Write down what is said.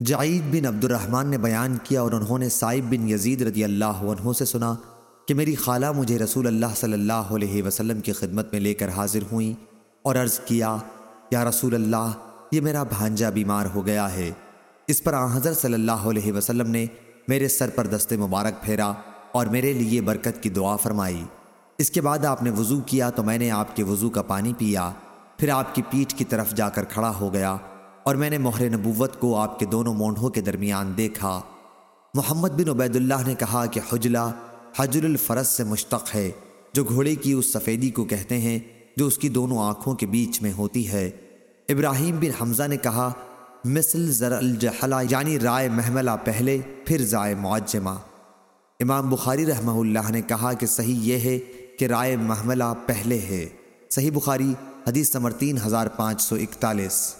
جعید بن عبد الرحمن نے بیان کیا اور انہوں نے صائب بن یزید رضی اللہ عنہ سے سنا کہ میری خالہ مجھے رسول اللہ صلی اللہ علیہ وسلم کی خدمت میں لے کر حاضر ہوئیں اور عرض کیا، یا رسول اللہ، یہ میرا بھانجا بیمار ہو گیا ہے۔ اس پر حضرت صلی اللہ علیہ وسلم نے میرے سر پر دست مبارک پھیرا اور میرے لیے برکت کی دعا فرمائی۔ اس کے بعد آپ نے وضو کیا تو میں نے آپ کے وضو کا پانی پیا۔ پھر آپ کی پیٹھ کی طرف جا کر کھڑا ہو گیا اور میں نے مہر نبوت کو آپ کے دونوں مونڈوں کے درمیان دیکھا۔ محمد بن عبید اللہ نے کہا کہ حجلہ حجر الفرس سے مشتق ہے، جو گھوڑے کی اس سفیدی کو کہتے ہیں جو اس کی دونوں آنکھوں کے بیچ میں ہوتی ہے۔ ابراہیم بن حمزہ نے کہا، مثل ذر الجحلہ یعنی رائے محملہ پہلے، پھر زائے معجمہ امام بخاری رحمہ اللہ نے کہا کہ صحیح یہ ہے کہ رائے محملہ پہلے ہے۔ صحیح بخاری، حدیث نمبر تین ہزار پانچ سو اکتالیس۔